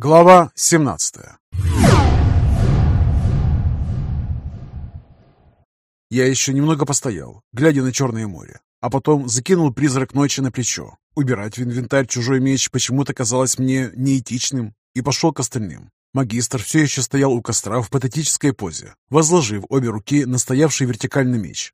Глава 17 Я еще немного постоял, глядя на Черное море, а потом закинул призрак ночи на плечо. Убирать в инвентарь чужой меч почему-то казалось мне неэтичным, и пошел к остальным. Магистр все еще стоял у костра в патетической позе, возложив обе руки на стоявший вертикальный меч.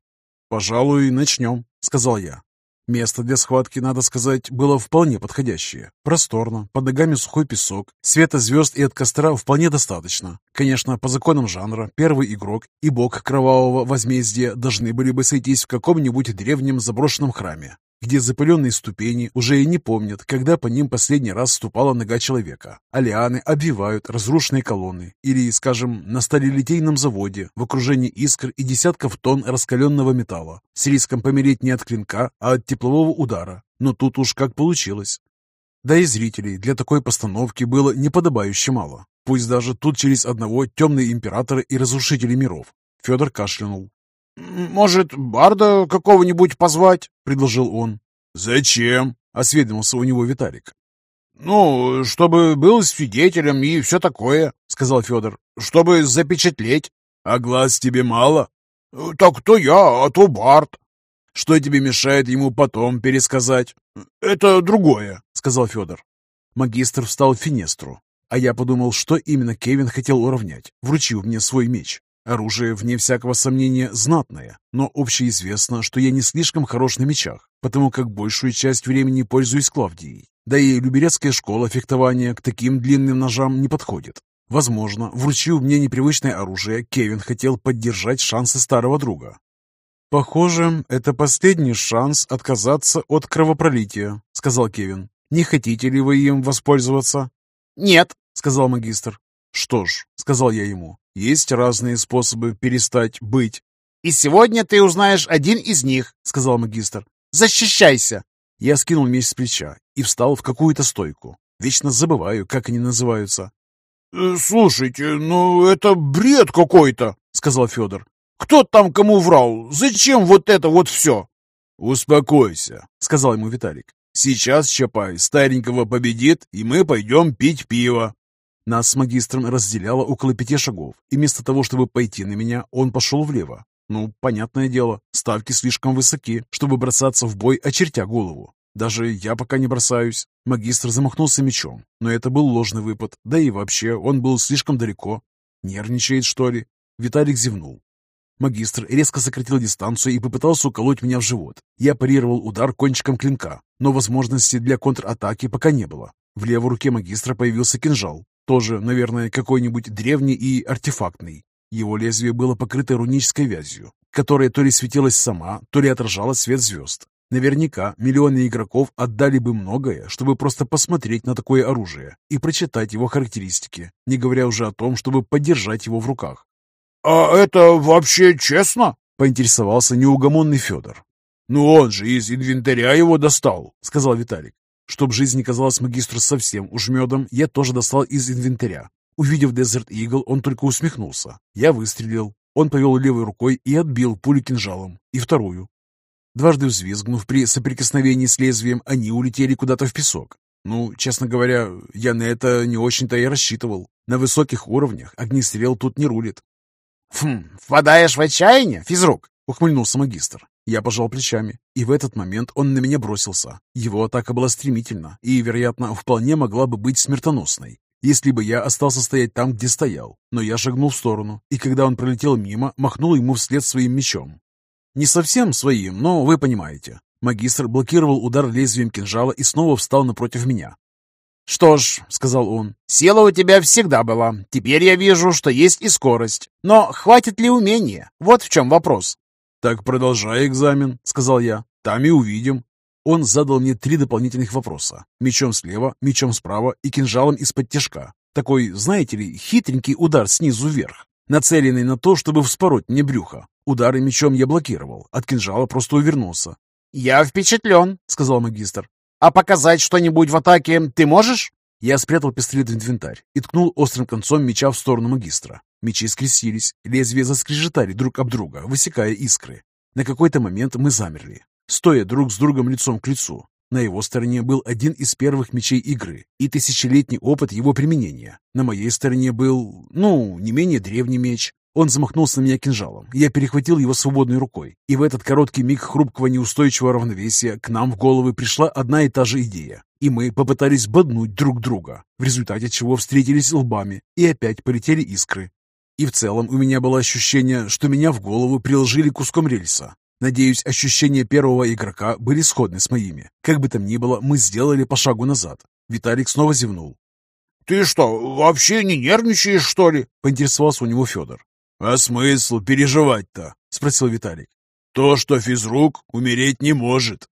«Пожалуй, начнем», — сказал я. Место для схватки, надо сказать, было вполне подходящее. Просторно, под ногами сухой песок, света звезд и от костра вполне достаточно. Конечно, по законам жанра, первый игрок и бог кровавого возмездия должны были бы сойтись в каком-нибудь древнем заброшенном храме где запыленные ступени уже и не помнят, когда по ним последний раз ступала нога человека, а обвивают разрушенные колонны или, скажем, на сталелитейном заводе в окружении искр и десятков тонн раскаленного металла с риском помереть не от клинка, а от теплового удара. Но тут уж как получилось. Да и зрителей для такой постановки было неподобающе мало. Пусть даже тут через одного темные императоры и разрушители миров. Федор кашлянул. «Может, барда какого-нибудь позвать?» — предложил он. «Зачем?» — осведомился у него Виталик. «Ну, чтобы был свидетелем и все такое», — сказал Федор. «Чтобы запечатлеть». «А глаз тебе мало?» «Так то я, а то Барт». «Что тебе мешает ему потом пересказать?» «Это другое», — сказал Федор. Магистр встал в финестру, а я подумал, что именно Кевин хотел уравнять, вручив мне свой меч. Оружие, вне всякого сомнения, знатное, но общеизвестно, что я не слишком хорош на мечах, потому как большую часть времени пользуюсь Клавдией. Да и люберецкая школа фехтования к таким длинным ножам не подходит. Возможно, вручив мне непривычное оружие, Кевин хотел поддержать шансы старого друга. «Похоже, это последний шанс отказаться от кровопролития», — сказал Кевин. «Не хотите ли вы им воспользоваться?» «Нет», — сказал магистр. «Что ж», — сказал я ему, — «есть разные способы перестать быть». «И сегодня ты узнаешь один из них», — сказал магистр. «Защищайся!» Я скинул меч с плеча и встал в какую-то стойку. Вечно забываю, как они называются. «Э, «Слушайте, ну это бред какой-то», — сказал Федор. «Кто там кому врал? Зачем вот это вот все?» «Успокойся», — сказал ему Виталик. «Сейчас Чапай старенького победит, и мы пойдем пить пиво. Нас с магистром разделяло около пяти шагов, и вместо того, чтобы пойти на меня, он пошел влево. Ну, понятное дело, ставки слишком высоки, чтобы бросаться в бой, очертя голову. Даже я пока не бросаюсь. Магистр замахнулся мечом, но это был ложный выпад, да и вообще он был слишком далеко. Нервничает, что ли? Виталик зевнул. Магистр резко сократил дистанцию и попытался уколоть меня в живот. Я парировал удар кончиком клинка, но возможности для контратаки пока не было. В левой руке магистра появился кинжал, тоже, наверное, какой-нибудь древний и артефактный. Его лезвие было покрыто рунической вязью, которая то ли светилась сама, то ли отражала свет звезд. Наверняка миллионы игроков отдали бы многое, чтобы просто посмотреть на такое оружие и прочитать его характеристики, не говоря уже о том, чтобы подержать его в руках. «А это вообще честно?» — поинтересовался неугомонный Федор. «Ну он же из инвентаря его достал», — сказал Виталик. Чтоб жизнь не казалась магистру совсем уж медом, я тоже достал из инвентаря. Увидев Desert Eagle, он только усмехнулся. Я выстрелил. Он повел левой рукой и отбил пулю кинжалом. И вторую. Дважды взвизгнув при соприкосновении с лезвием, они улетели куда-то в песок. Ну, честно говоря, я на это не очень-то и рассчитывал. На высоких уровнях огнестрел тут не рулит. «Хм, впадаешь в отчаяние, физрук?» — ухмыльнулся магистр. Я пожал плечами, и в этот момент он на меня бросился. Его атака была стремительна и, вероятно, вполне могла бы быть смертоносной, если бы я остался стоять там, где стоял. Но я шагнул в сторону, и когда он пролетел мимо, махнул ему вслед своим мечом. Не совсем своим, но вы понимаете. Магистр блокировал удар лезвием кинжала и снова встал напротив меня. «Что ж», — сказал он, — «сила у тебя всегда была. Теперь я вижу, что есть и скорость. Но хватит ли умения? Вот в чем вопрос». «Так продолжай экзамен», — сказал я. «Там и увидим». Он задал мне три дополнительных вопроса. Мечом слева, мечом справа и кинжалом из-под тяжка. Такой, знаете ли, хитренький удар снизу вверх, нацеленный на то, чтобы вспороть мне брюхо. Удары мечом я блокировал, от кинжала просто увернулся. «Я впечатлен», — сказал магистр. «А показать что-нибудь в атаке ты можешь?» Я спрятал пистолет в инвентарь и ткнул острым концом меча в сторону магистра. Мечи скрестились, лезвия заскрежетали друг об друга, высекая искры. На какой-то момент мы замерли, стоя друг с другом лицом к лицу. На его стороне был один из первых мечей игры и тысячелетний опыт его применения. На моей стороне был, ну, не менее древний меч. Он замахнулся на меня кинжалом. Я перехватил его свободной рукой. И в этот короткий миг хрупкого неустойчивого равновесия к нам в головы пришла одна и та же идея. И мы попытались боднуть друг друга, в результате чего встретились лбами и опять полетели искры. И в целом у меня было ощущение, что меня в голову приложили куском рельса. Надеюсь, ощущения первого игрока были сходны с моими. Как бы там ни было, мы сделали по шагу назад. Виталик снова зевнул. «Ты что, вообще не нервничаешь, что ли?» — поинтересовался у него Федор. «А смысл переживать-то?» — спросил Виталик. «То, что физрук умереть не может».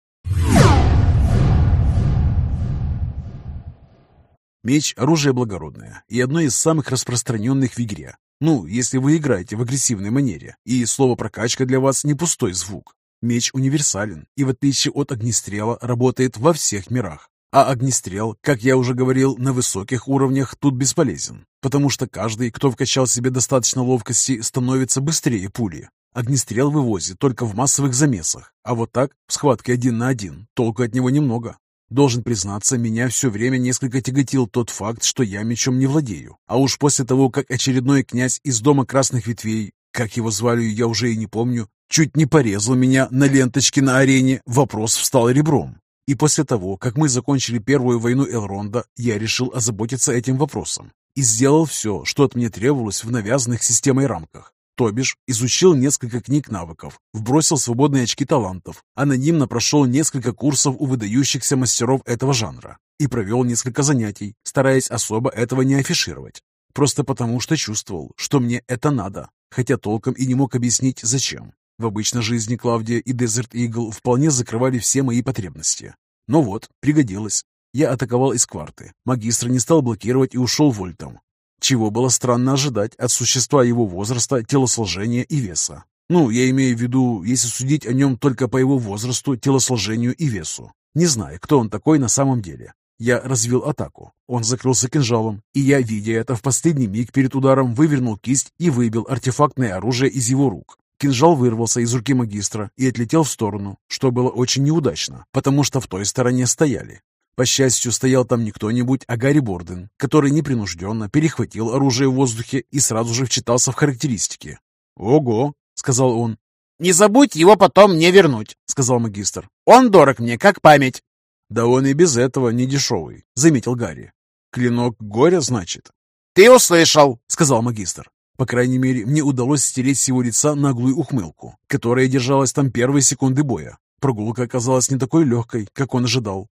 Меч – оружие благородное и одно из самых распространенных в игре. Ну, если вы играете в агрессивной манере, и слово «прокачка» для вас не пустой звук. Меч универсален и, в отличие от огнестрела, работает во всех мирах. А огнестрел, как я уже говорил, на высоких уровнях тут бесполезен, потому что каждый, кто вкачал себе достаточно ловкости, становится быстрее пули. Огнестрел вывозит только в массовых замесах, а вот так, в схватке один на один, толку от него немного. Должен признаться, меня все время несколько тяготил тот факт, что я мечом не владею. А уж после того, как очередной князь из дома красных ветвей, как его звали, я уже и не помню, чуть не порезал меня на ленточке на арене, вопрос встал ребром. И после того, как мы закончили первую войну Элронда, я решил озаботиться этим вопросом. И сделал все, что от меня требовалось в навязанных системой рамках. То бишь, изучил несколько книг навыков, вбросил свободные очки талантов, анонимно прошел несколько курсов у выдающихся мастеров этого жанра и провел несколько занятий, стараясь особо этого не афишировать. Просто потому, что чувствовал, что мне это надо, хотя толком и не мог объяснить, зачем. В обычной жизни Клавдия и Desert Eagle вполне закрывали все мои потребности. Но вот, пригодилось. Я атаковал из кварты. Магистр не стал блокировать и ушел вольтом чего было странно ожидать от существа его возраста, телосложения и веса. Ну, я имею в виду, если судить о нем только по его возрасту, телосложению и весу. Не знаю, кто он такой на самом деле. Я развил атаку. Он закрылся кинжалом, и я, видя это, в последний миг перед ударом вывернул кисть и выбил артефактное оружие из его рук. Кинжал вырвался из руки магистра и отлетел в сторону, что было очень неудачно, потому что в той стороне стояли. По счастью, стоял там не кто-нибудь, а Гарри Борден, который непринужденно перехватил оружие в воздухе и сразу же вчитался в характеристики. «Ого!» — сказал он. «Не забудь его потом мне вернуть», — сказал магистр. «Он дорог мне, как память». «Да он и без этого не дешевый», — заметил Гарри. «Клинок горя, значит?» «Ты услышал», — сказал магистр. По крайней мере, мне удалось стереть с его лица наглую ухмылку, которая держалась там первые секунды боя. Прогулка оказалась не такой легкой, как он ожидал.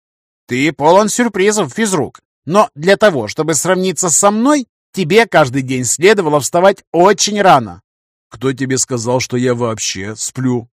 Ты полон сюрпризов, физрук. Но для того, чтобы сравниться со мной, тебе каждый день следовало вставать очень рано. Кто тебе сказал, что я вообще сплю?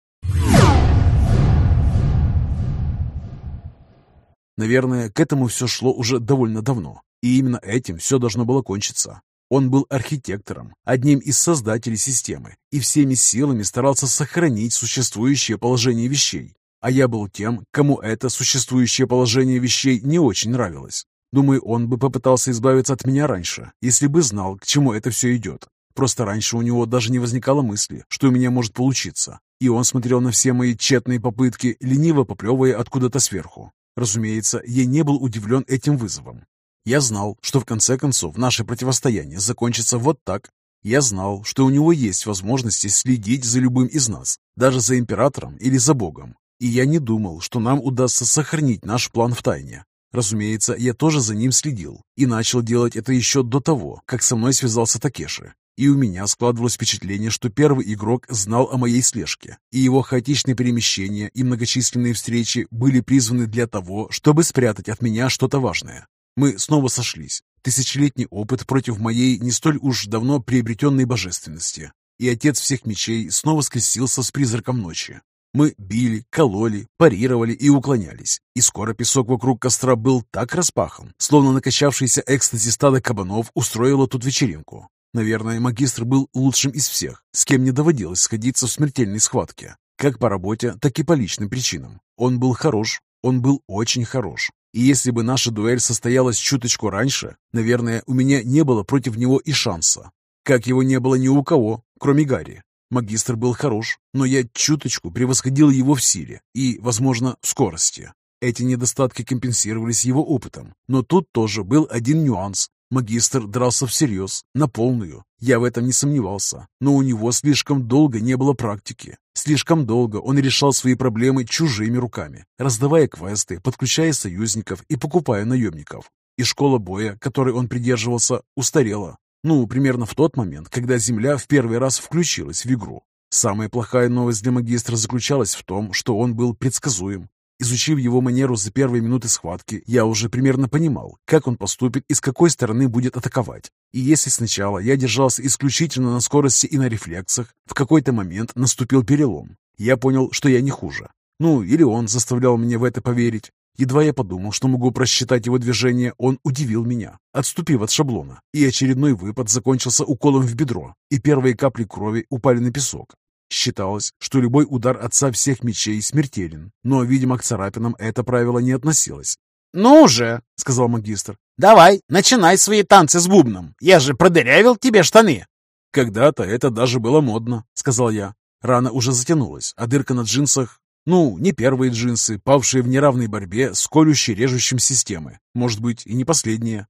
Наверное, к этому все шло уже довольно давно. И именно этим все должно было кончиться. Он был архитектором, одним из создателей системы, и всеми силами старался сохранить существующее положение вещей, а я был тем, кому это существующее положение вещей не очень нравилось. Думаю, он бы попытался избавиться от меня раньше, если бы знал, к чему это все идет. Просто раньше у него даже не возникало мысли, что у меня может получиться. И он смотрел на все мои тщетные попытки, лениво поплевывая откуда-то сверху. Разумеется, я не был удивлен этим вызовом. Я знал, что в конце концов наше противостояние закончится вот так. Я знал, что у него есть возможности следить за любым из нас, даже за императором или за Богом. И я не думал, что нам удастся сохранить наш план в тайне. Разумеется, я тоже за ним следил и начал делать это еще до того, как со мной связался Такеши. И у меня складывалось впечатление, что первый игрок знал о моей слежке, и его хаотичные перемещения и многочисленные встречи были призваны для того, чтобы спрятать от меня что-то важное. Мы снова сошлись. Тысячелетний опыт против моей не столь уж давно приобретенной божественности. И отец всех мечей снова скрестился с призраком ночи. Мы били, кололи, парировали и уклонялись. И скоро песок вокруг костра был так распахан, словно накачавшийся экстази стада кабанов устроило тут вечеринку. Наверное, магистр был лучшим из всех, с кем не доводилось сходиться в смертельной схватке. Как по работе, так и по личным причинам. Он был хорош, он был очень хорош. И если бы наша дуэль состоялась чуточку раньше, наверное, у меня не было против него и шанса. Как его не было ни у кого, кроме Гарри. Магистр был хорош, но я чуточку превосходил его в силе и, возможно, в скорости. Эти недостатки компенсировались его опытом. Но тут тоже был один нюанс. Магистр дрался всерьез, на полную. Я в этом не сомневался. Но у него слишком долго не было практики. Слишком долго он решал свои проблемы чужими руками, раздавая квесты, подключая союзников и покупая наемников. И школа боя, которой он придерживался, устарела. Ну, примерно в тот момент, когда Земля в первый раз включилась в игру. Самая плохая новость для магистра заключалась в том, что он был предсказуем. Изучив его манеру за первые минуты схватки, я уже примерно понимал, как он поступит и с какой стороны будет атаковать. И если сначала я держался исключительно на скорости и на рефлексах, в какой-то момент наступил перелом. Я понял, что я не хуже. Ну, или он заставлял меня в это поверить. Едва я подумал, что могу просчитать его движение, он удивил меня, отступив от шаблона, и очередной выпад закончился уколом в бедро, и первые капли крови упали на песок. Считалось, что любой удар отца всех мечей смертелен, но, видимо, к царапинам это правило не относилось. «Ну же!» — сказал магистр. «Давай, начинай свои танцы с бубном. Я же продырявил тебе штаны!» «Когда-то это даже было модно», — сказал я. Рана уже затянулась, а дырка на джинсах... Ну, не первые джинсы, павшие в неравной борьбе с колюще-режущим системы. Может быть, и не последние.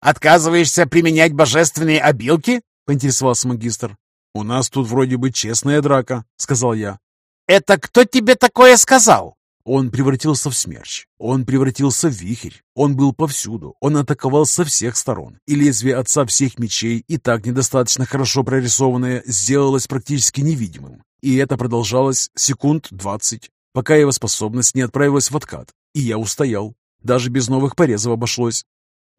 «Отказываешься применять божественные обилки?» — поинтересовался магистр. «У нас тут вроде бы честная драка», — сказал я. «Это кто тебе такое сказал?» Он превратился в смерч, он превратился в вихрь, он был повсюду, он атаковал со всех сторон, и лезвие отца всех мечей, и так недостаточно хорошо прорисованное, сделалось практически невидимым. И это продолжалось секунд двадцать, пока его способность не отправилась в откат, и я устоял. Даже без новых порезов обошлось.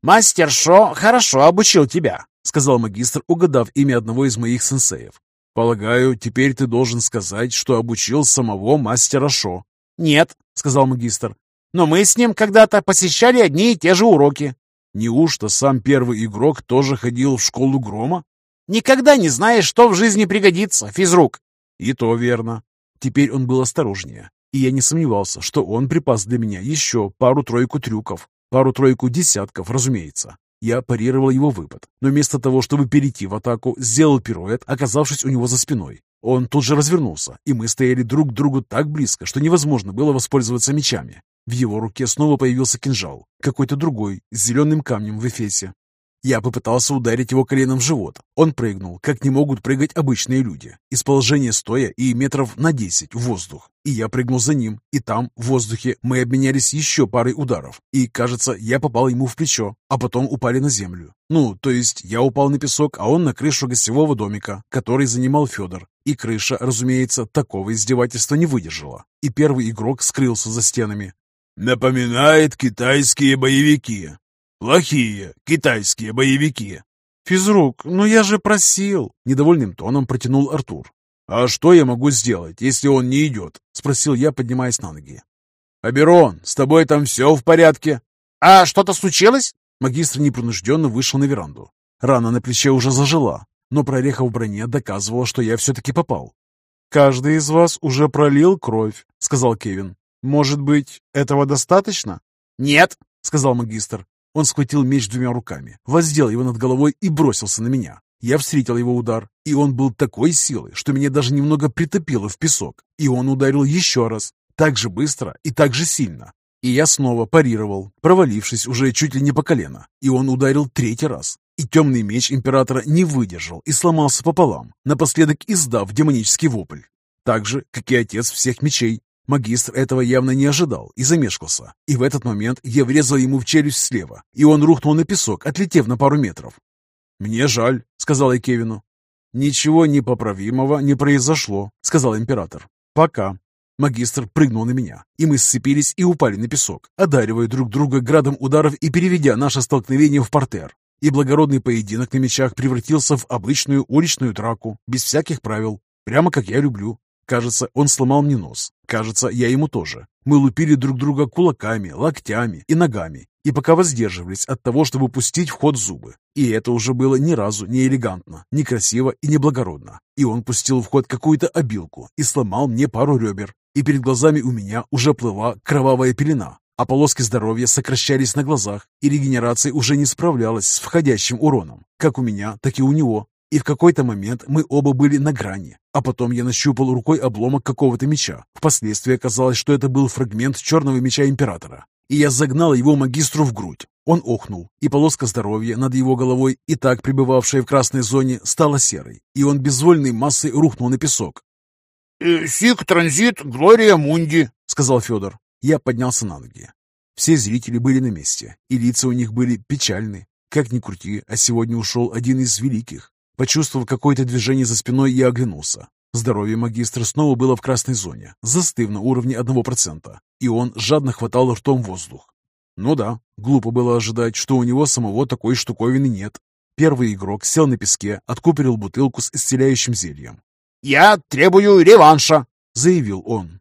«Мастер Шо хорошо обучил тебя», — сказал магистр, угадав имя одного из моих сенсеев. «Полагаю, теперь ты должен сказать, что обучил самого мастера Шо». «Нет», — сказал магистр, — «но мы с ним когда-то посещали одни и те же уроки». «Неужто сам первый игрок тоже ходил в школу грома?» «Никогда не знаешь, что в жизни пригодится, физрук». «И то верно». Теперь он был осторожнее, и я не сомневался, что он припас для меня еще пару-тройку трюков, пару-тройку десятков, разумеется. Я парировал его выпад, но вместо того, чтобы перейти в атаку, сделал пируэт, оказавшись у него за спиной. Он тут же развернулся, и мы стояли друг к другу так близко, что невозможно было воспользоваться мечами. В его руке снова появился кинжал, какой-то другой, с зеленым камнем в эфесе. Я попытался ударить его коленом в живот. Он прыгнул, как не могут прыгать обычные люди, из положения стоя и метров на десять в воздух. И я прыгнул за ним, и там, в воздухе, мы обменялись еще парой ударов. И, кажется, я попал ему в плечо, а потом упали на землю. Ну, то есть я упал на песок, а он на крышу гостевого домика, который занимал Федор. И крыша, разумеется, такого издевательства не выдержала. И первый игрок скрылся за стенами. «Напоминает китайские боевики», Плохие китайские боевики. Физрук, ну я же просил, недовольным тоном протянул Артур. А что я могу сделать, если он не идет? Спросил я, поднимаясь на ноги. Аберон, с тобой там все в порядке? А что-то случилось? Магистр непринужденно вышел на веранду. Рана на плече уже зажила, но прореха в броне доказывала, что я все-таки попал. «Каждый из вас уже пролил кровь», — сказал Кевин. «Может быть, этого достаточно?» «Нет», — сказал магистр. Он схватил меч двумя руками, воздел его над головой и бросился на меня. Я встретил его удар, и он был такой силы, что меня даже немного притопило в песок. И он ударил еще раз, так же быстро и так же сильно. И я снова парировал, провалившись уже чуть ли не по колено. И он ударил третий раз. И темный меч императора не выдержал и сломался пополам, напоследок издав демонический вопль. Так же, как и отец всех мечей, Магистр этого явно не ожидал и замешкался. И в этот момент я врезал ему в челюсть слева, и он рухнул на песок, отлетев на пару метров. «Мне жаль», — сказал я Кевину. «Ничего непоправимого не произошло», — сказал император. «Пока». Магистр прыгнул на меня, и мы сцепились и упали на песок, одаривая друг друга градом ударов и переведя наше столкновение в портер. И благородный поединок на мечах превратился в обычную уличную драку, без всяких правил, прямо как я люблю. Кажется, он сломал мне нос. Кажется, я ему тоже. Мы лупили друг друга кулаками, локтями и ногами, и пока воздерживались от того, чтобы пустить в ход зубы. И это уже было ни разу не элегантно, не красиво и не благородно. И он пустил в ход какую-то обилку и сломал мне пару ребер. И перед глазами у меня уже плыла кровавая пелена, а полоски здоровья сокращались на глазах, и регенерация уже не справлялась с входящим уроном, как у меня, так и у него. И в какой-то момент мы оба были на грани. А потом я нащупал рукой обломок какого-то меча. Впоследствии оказалось, что это был фрагмент черного меча Императора. И я загнал его магистру в грудь. Он охнул, и полоска здоровья над его головой, и так пребывавшая в красной зоне, стала серой, и он безвольной массой рухнул на песок. «Э, «Сик транзит Глория Мунди», — сказал Федор. Я поднялся на ноги. Все зрители были на месте, и лица у них были печальны. Как ни крути, а сегодня ушел один из великих. Почувствовав какое-то движение за спиной, я оглянулся. Здоровье магистра снова было в красной зоне, застыв на уровне одного процента, и он жадно хватал ртом воздух. Ну да, глупо было ожидать, что у него самого такой штуковины нет. Первый игрок сел на песке, откупорил бутылку с исцеляющим зельем. «Я требую реванша», — заявил он.